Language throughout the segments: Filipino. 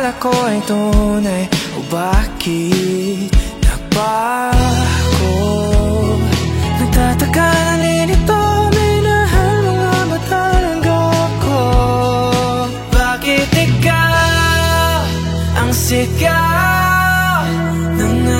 akala ko ay tunay O bakit nagpa ako Nagtataka na nito Minahal mga mata ng ko Bakit ikaw ang sigaw ng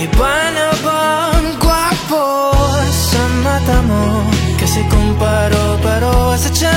Ivana bang guapo Sama tamo Kasi kung paro-paro sa tiyan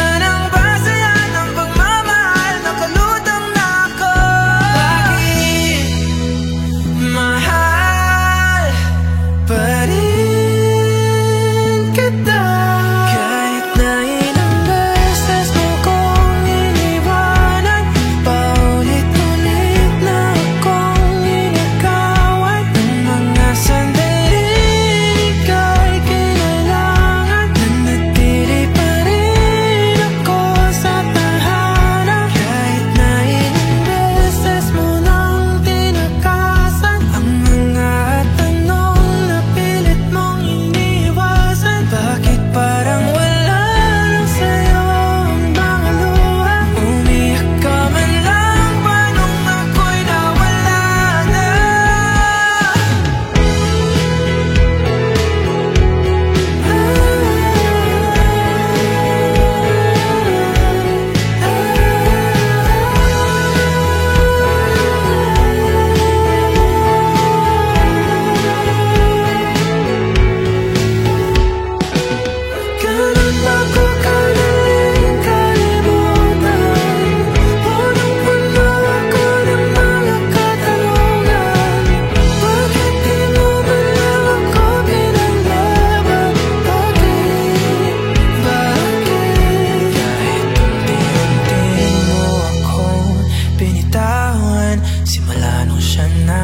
Simula nung siya na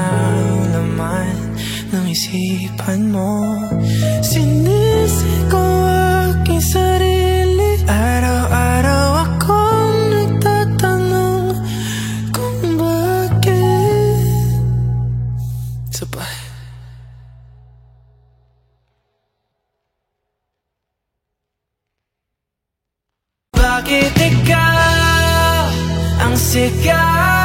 laman ng isipan mo. Sinisi ko aking sarili. Araw-araw ako nagtatanong kung bakit. Sabay Bakit ikaw ang sikat